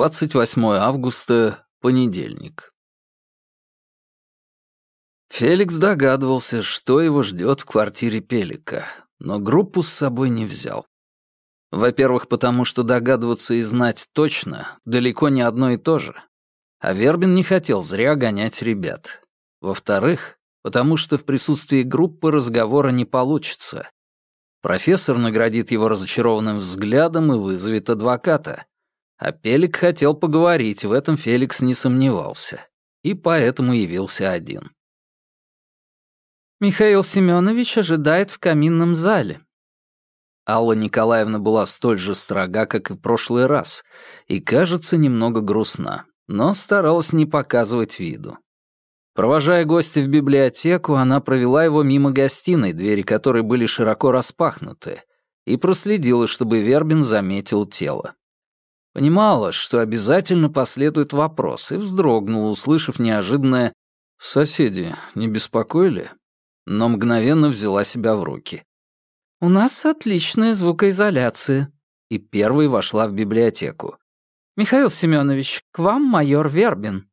28 августа, понедельник. Феликс догадывался, что его ждет в квартире Пелика, но группу с собой не взял. Во-первых, потому что догадываться и знать точно далеко не одно и то же. А Вербин не хотел зря гонять ребят. Во-вторых, потому что в присутствии группы разговора не получится. Профессор наградит его разочарованным взглядом и вызовет адвоката. А Пелик хотел поговорить, в этом Феликс не сомневался. И поэтому явился один. «Михаил Семенович ожидает в каминном зале». Алла Николаевна была столь же строга, как и в прошлый раз, и, кажется, немного грустна, но старалась не показывать виду. Провожая гостя в библиотеку, она провела его мимо гостиной, двери которой были широко распахнуты, и проследила, чтобы Вербин заметил тело. Понимала, что обязательно последует вопрос, и вздрогнула, услышав неожиданное «Соседи не беспокоили?» Но мгновенно взяла себя в руки. «У нас отличная звукоизоляция», и первой вошла в библиотеку. «Михаил Семенович, к вам майор Вербин».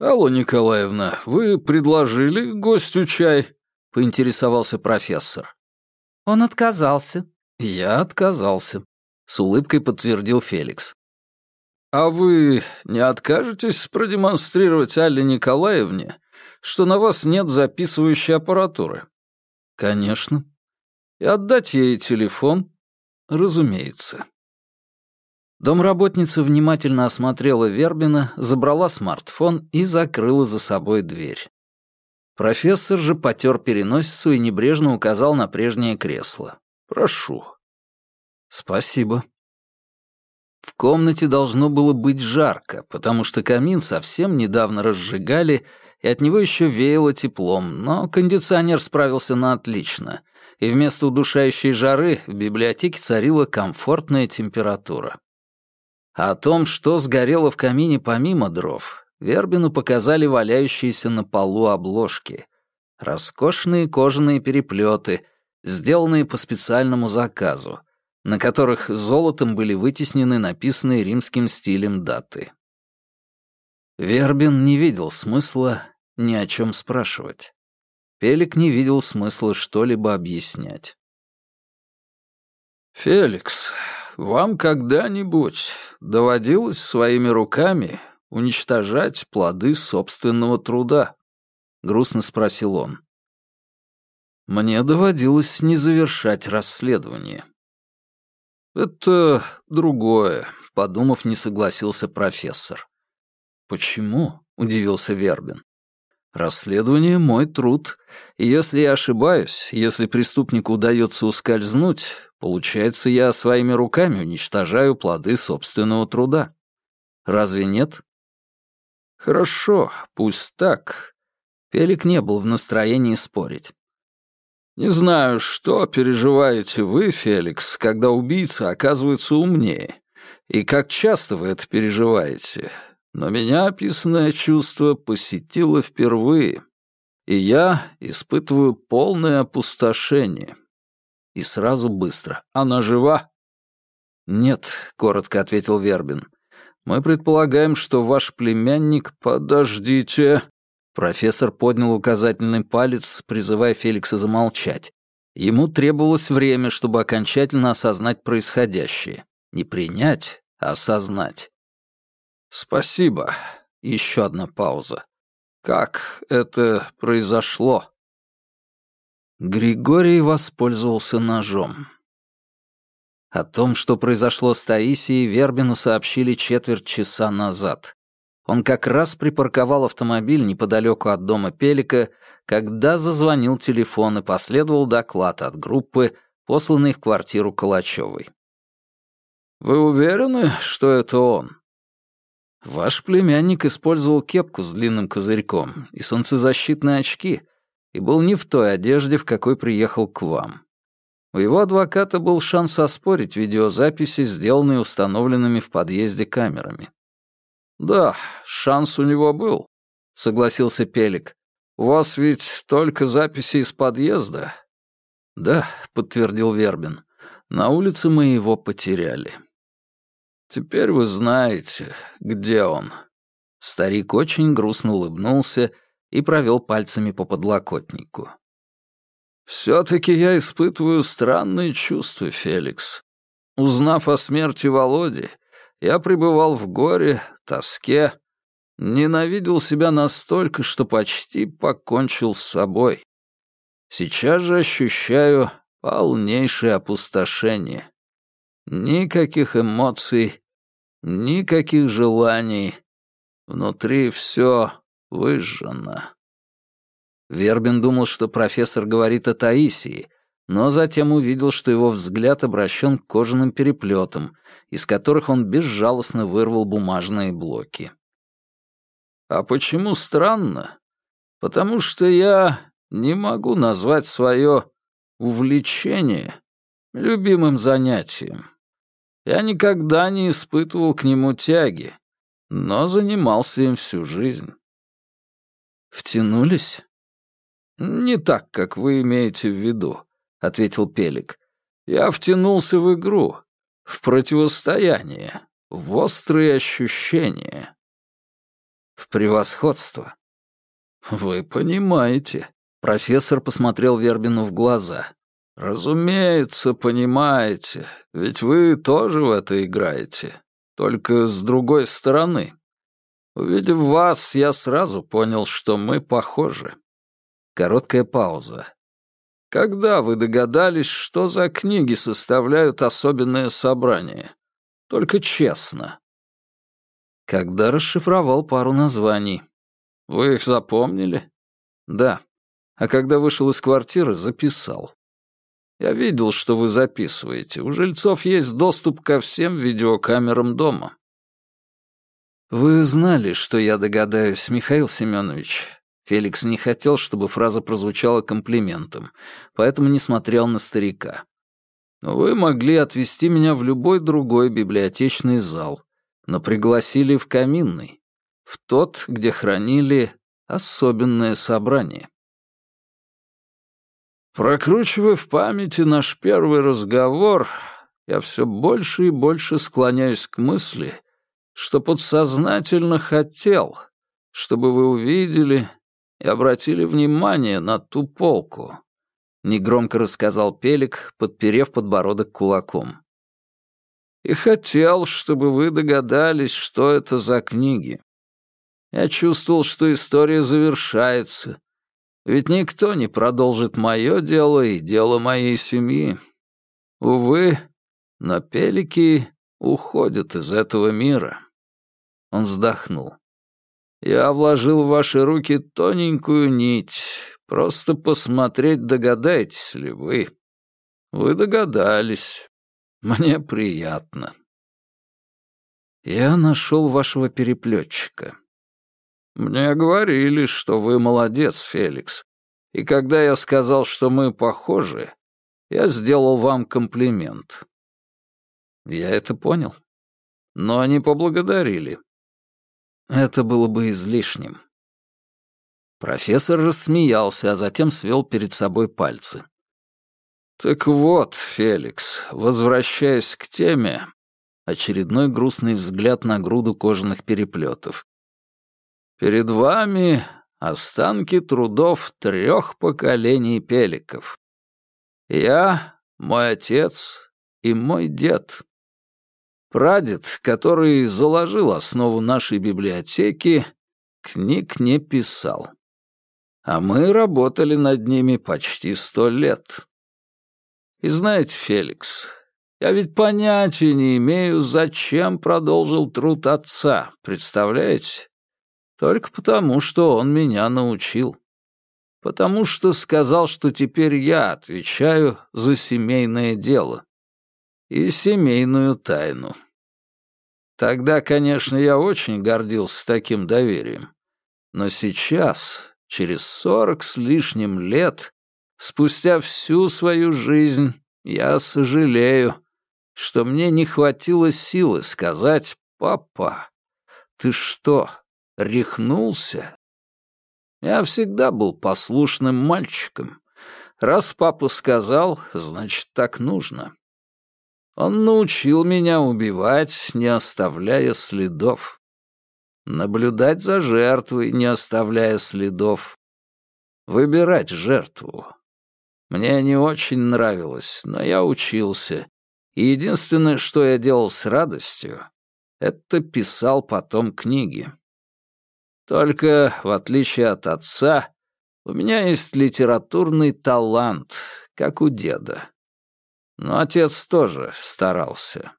«Алло, Николаевна, вы предложили гостю чай?» — поинтересовался профессор. «Он отказался». «Я отказался», с улыбкой подтвердил Феликс. «А вы не откажетесь продемонстрировать Алле Николаевне, что на вас нет записывающей аппаратуры?» «Конечно». «И отдать ей телефон?» «Разумеется». Домработница внимательно осмотрела Вербина, забрала смартфон и закрыла за собой дверь. Профессор же потер переносицу и небрежно указал на прежнее кресло. «Прошу». «Спасибо». В комнате должно было быть жарко, потому что камин совсем недавно разжигали, и от него еще веяло теплом, но кондиционер справился на отлично, и вместо удушающей жары в библиотеке царила комфортная температура. О том, что сгорело в камине помимо дров, Вербину показали валяющиеся на полу обложки. Роскошные кожаные переплеты, сделанные по специальному заказу, на которых золотом были вытеснены написанные римским стилем даты. Вербин не видел смысла ни о чем спрашивать. Пелик не видел смысла что-либо объяснять. «Феликс, вам когда-нибудь доводилось своими руками уничтожать плоды собственного труда?» — грустно спросил он. «Мне доводилось не завершать расследование», «Это другое», — подумав, не согласился профессор. «Почему?» — удивился Вербин. «Расследование — мой труд, и если я ошибаюсь, если преступнику удается ускользнуть, получается, я своими руками уничтожаю плоды собственного труда. Разве нет?» «Хорошо, пусть так». Пелик не был в настроении спорить. Не знаю, что переживаете вы, Феликс, когда убийца оказывается умнее, и как часто вы это переживаете, но меня описанное чувство посетило впервые, и я испытываю полное опустошение. И сразу быстро. Она жива? Нет, коротко ответил Вербин. Мы предполагаем, что ваш племянник... Подождите, Профессор поднял указательный палец, призывая Феликса замолчать. Ему требовалось время, чтобы окончательно осознать происходящее. Не принять, а осознать. «Спасибо». Еще одна пауза. «Как это произошло?» Григорий воспользовался ножом. О том, что произошло с Таисией, Вербину сообщили четверть часа назад. Он как раз припарковал автомобиль неподалеку от дома Пелика, когда зазвонил телефон и последовал доклад от группы, посланный в квартиру Калачевой. «Вы уверены, что это он?» «Ваш племянник использовал кепку с длинным козырьком и солнцезащитные очки и был не в той одежде, в какой приехал к вам. У его адвоката был шанс оспорить видеозаписи, сделанные установленными в подъезде камерами. «Да, шанс у него был», — согласился Пелик. «У вас ведь только записи из подъезда?» «Да», — подтвердил Вербин. «На улице мы его потеряли». Теперь вы знаете, где он». Старик очень грустно улыбнулся и провел пальцами по подлокотнику. «Все-таки я испытываю странные чувства, Феликс. Узнав о смерти Володи, я пребывал в горе, тоске, ненавидел себя настолько, что почти покончил с собой. Сейчас же ощущаю полнейшее опустошение. Никаких эмоций, никаких желаний. Внутри все выжжено. Вербин думал, что профессор говорит о Таисии, но затем увидел, что его взгляд обращен к кожаным переплетам, из которых он безжалостно вырвал бумажные блоки. «А почему странно? Потому что я не могу назвать свое увлечение любимым занятием. Я никогда не испытывал к нему тяги, но занимался им всю жизнь. «Втянулись?» «Не так, как вы имеете в виду», — ответил Пелик. «Я втянулся в игру, в противостояние, в острые ощущения». «В превосходство». «Вы понимаете», — профессор посмотрел Вербину в глаза. «Разумеется, понимаете, ведь вы тоже в это играете, только с другой стороны. Увидев вас, я сразу понял, что мы похожи». Короткая пауза. «Когда вы догадались, что за книги составляют особенное собрание? Только честно». Когда расшифровал пару названий. «Вы их запомнили?» «Да. А когда вышел из квартиры, записал. Я видел, что вы записываете. У жильцов есть доступ ко всем видеокамерам дома. Вы знали, что я догадаюсь, Михаил Семенович. Феликс не хотел, чтобы фраза прозвучала комплиментом, поэтому не смотрел на старика. Вы могли отвезти меня в любой другой библиотечный зал, но пригласили в каминный, в тот, где хранили особенное собрание. Прокручивая в памяти наш первый разговор, я все больше и больше склоняюсь к мысли, что подсознательно хотел, чтобы вы увидели и обратили внимание на ту полку. Негромко рассказал Пелик, подперев подбородок кулаком. И хотел, чтобы вы догадались, что это за книги. Я чувствовал, что история завершается, ведь никто не продолжит мое дело и дело моей семьи. Увы, но пелики уходят из этого мира. Он вздохнул. Я вложил в ваши руки тоненькую нить, просто посмотреть, догадаетесь ли вы. Вы догадались. Мне приятно. Я нашел вашего переплетчика. «Мне говорили, что вы молодец, Феликс. И когда я сказал, что мы похожи, я сделал вам комплимент». Я это понял. Но они поблагодарили. Это было бы излишним. Профессор рассмеялся, а затем свел перед собой пальцы. «Так вот, Феликс, возвращаясь к теме...» Очередной грустный взгляд на груду кожаных переплетов. Перед вами останки трудов трех поколений пеликов. Я, мой отец и мой дед. Прадед, который заложил основу нашей библиотеки, книг не писал. А мы работали над ними почти сто лет. И знаете, Феликс, я ведь понятия не имею, зачем продолжил труд отца, представляете? Только потому, что он меня научил. Потому что сказал, что теперь я отвечаю за семейное дело и семейную тайну. Тогда, конечно, я очень гордился таким доверием. Но сейчас, через сорок с лишним лет, спустя всю свою жизнь, я сожалею, что мне не хватило силы сказать «Папа, ты что, Рехнулся? Я всегда был послушным мальчиком. Раз папа сказал, значит, так нужно. Он научил меня убивать, не оставляя следов. Наблюдать за жертвой, не оставляя следов. Выбирать жертву. Мне не очень нравилось, но я учился. И единственное, что я делал с радостью, это писал потом книги. Только, в отличие от отца, у меня есть литературный талант, как у деда. Но отец тоже старался.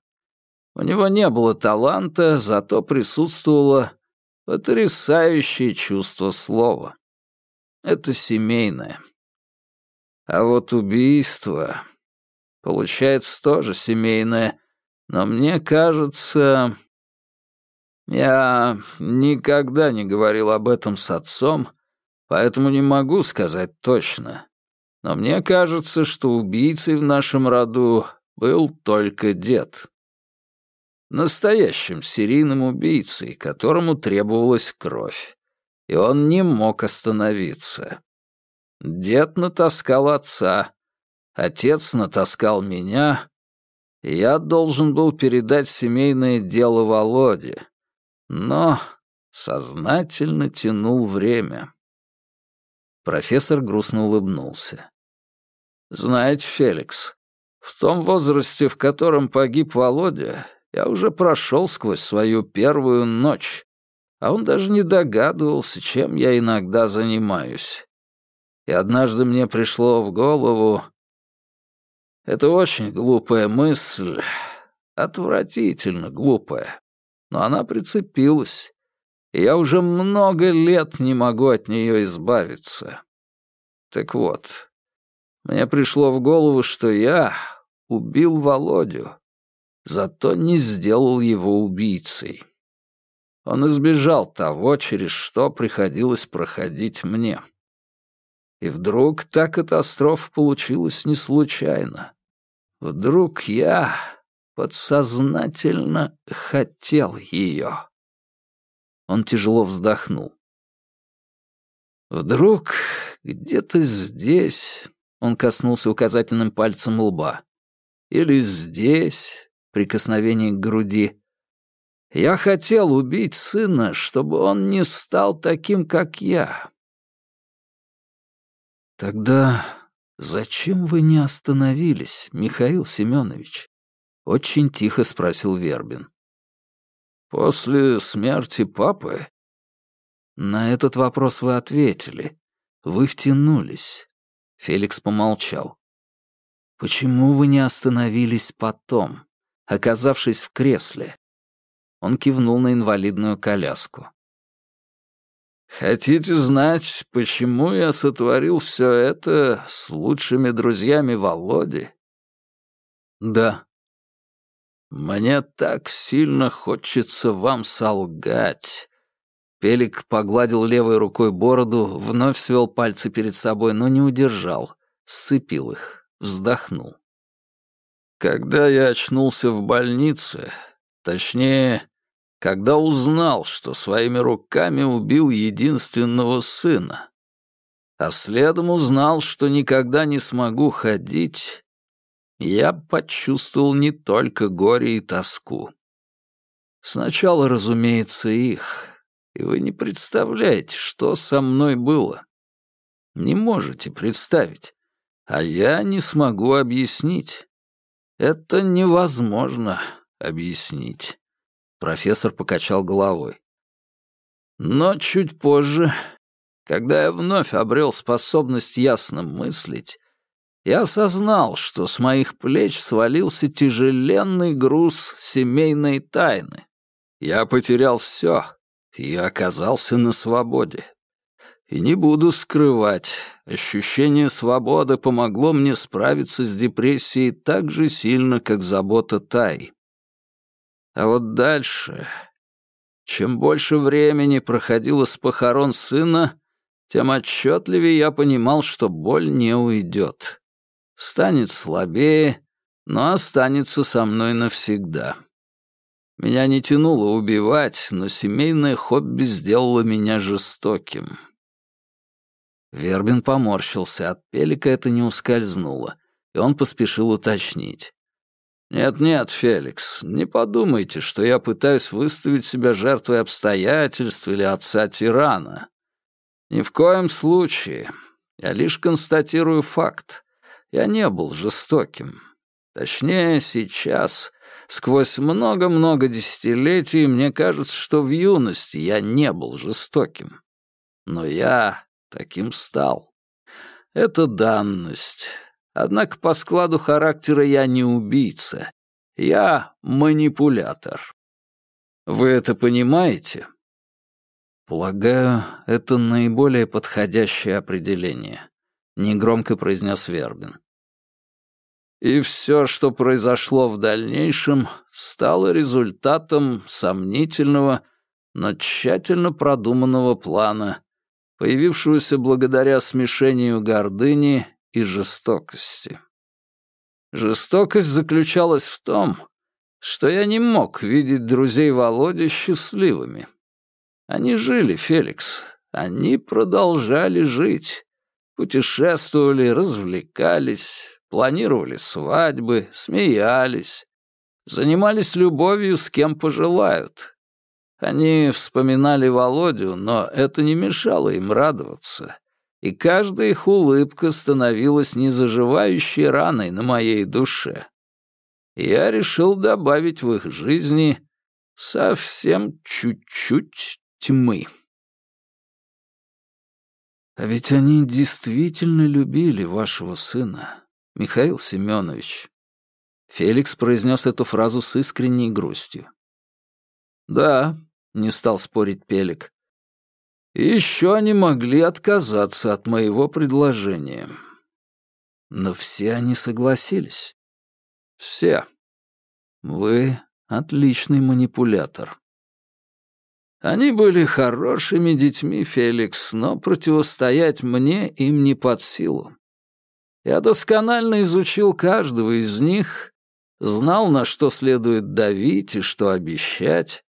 У него не было таланта, зато присутствовало потрясающее чувство слова. Это семейное. А вот убийство, получается, тоже семейное, но мне кажется... Я никогда не говорил об этом с отцом, поэтому не могу сказать точно. Но мне кажется, что убийцей в нашем роду был только дед. Настоящим серийным убийцей, которому требовалась кровь. И он не мог остановиться. Дед натаскал отца, отец натаскал меня, и я должен был передать семейное дело Володе но сознательно тянул время. Профессор грустно улыбнулся. «Знаете, Феликс, в том возрасте, в котором погиб Володя, я уже прошел сквозь свою первую ночь, а он даже не догадывался, чем я иногда занимаюсь. И однажды мне пришло в голову... Это очень глупая мысль, отвратительно глупая но она прицепилась, и я уже много лет не могу от нее избавиться. Так вот, мне пришло в голову, что я убил Володю, зато не сделал его убийцей. Он избежал того, через что приходилось проходить мне. И вдруг та катастрофа получилась не случайно. Вдруг я подсознательно хотел ее. Он тяжело вздохнул. Вдруг где-то здесь он коснулся указательным пальцем лба. Или здесь, прикосновение к груди. Я хотел убить сына, чтобы он не стал таким, как я. Тогда зачем вы не остановились, Михаил Семенович? — очень тихо спросил Вербин. «После смерти папы?» «На этот вопрос вы ответили. Вы втянулись». Феликс помолчал. «Почему вы не остановились потом, оказавшись в кресле?» Он кивнул на инвалидную коляску. «Хотите знать, почему я сотворил все это с лучшими друзьями Володи?» «Да», «Мне так сильно хочется вам солгать». Пелик погладил левой рукой бороду, вновь свел пальцы перед собой, но не удержал, сцепил их, вздохнул. Когда я очнулся в больнице, точнее, когда узнал, что своими руками убил единственного сына, а следом узнал, что никогда не смогу ходить, я почувствовал не только горе и тоску. Сначала, разумеется, их. И вы не представляете, что со мной было. Не можете представить. А я не смогу объяснить. Это невозможно объяснить. Профессор покачал головой. Но чуть позже, когда я вновь обрел способность ясно мыслить, я осознал, что с моих плеч свалился тяжеленный груз семейной тайны. Я потерял все и оказался на свободе. И не буду скрывать, ощущение свободы помогло мне справиться с депрессией так же сильно, как забота Тай. А вот дальше... Чем больше времени проходило с похорон сына, тем отчетливее я понимал, что боль не уйдет станет слабее, но останется со мной навсегда. Меня не тянуло убивать, но семейное хобби сделало меня жестоким. Вербин поморщился, от Пелика это не ускользнуло, и он поспешил уточнить. Нет-нет, Феликс, не подумайте, что я пытаюсь выставить себя жертвой обстоятельств или отца тирана. Ни в коем случае. Я лишь констатирую факт. Я не был жестоким. Точнее, сейчас, сквозь много-много десятилетий, мне кажется, что в юности я не был жестоким. Но я таким стал. Это данность. Однако по складу характера я не убийца. Я манипулятор. Вы это понимаете? Полагаю, это наиболее подходящее определение, негромко произнес Вербин. И все, что произошло в дальнейшем, стало результатом сомнительного, но тщательно продуманного плана, появившегося благодаря смешению гордыни и жестокости. Жестокость заключалась в том, что я не мог видеть друзей Володи счастливыми. Они жили, Феликс, они продолжали жить, путешествовали, развлекались, планировали свадьбы, смеялись, занимались любовью с кем пожелают. Они вспоминали Володю, но это не мешало им радоваться и каждая их улыбка становилась незаживающей раной на моей душе. Я решил добавить в их жизни совсем чуть-чуть тьмы. А ведь они действительно любили вашего сына, Михаил Семенович. Феликс произнес эту фразу с искренней грустью. «Да», — не стал спорить Пелик, еще они могли отказаться от моего предложения. Но все они согласились. Все. Вы отличный манипулятор. Они были хорошими детьми, Феликс, но противостоять мне им не под силу. Я досконально изучил каждого из них, знал, на что следует давить и что обещать,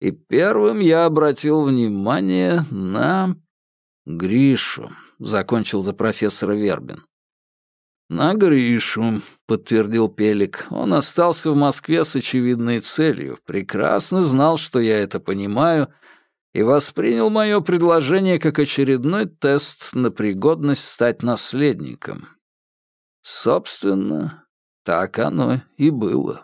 и первым я обратил внимание на... Гришу, — закончил за профессора Вербин. «На Гришу», — подтвердил Пелик. «Он остался в Москве с очевидной целью, прекрасно знал, что я это понимаю, и воспринял мое предложение как очередной тест на пригодность стать наследником. Собственно, так оно и было».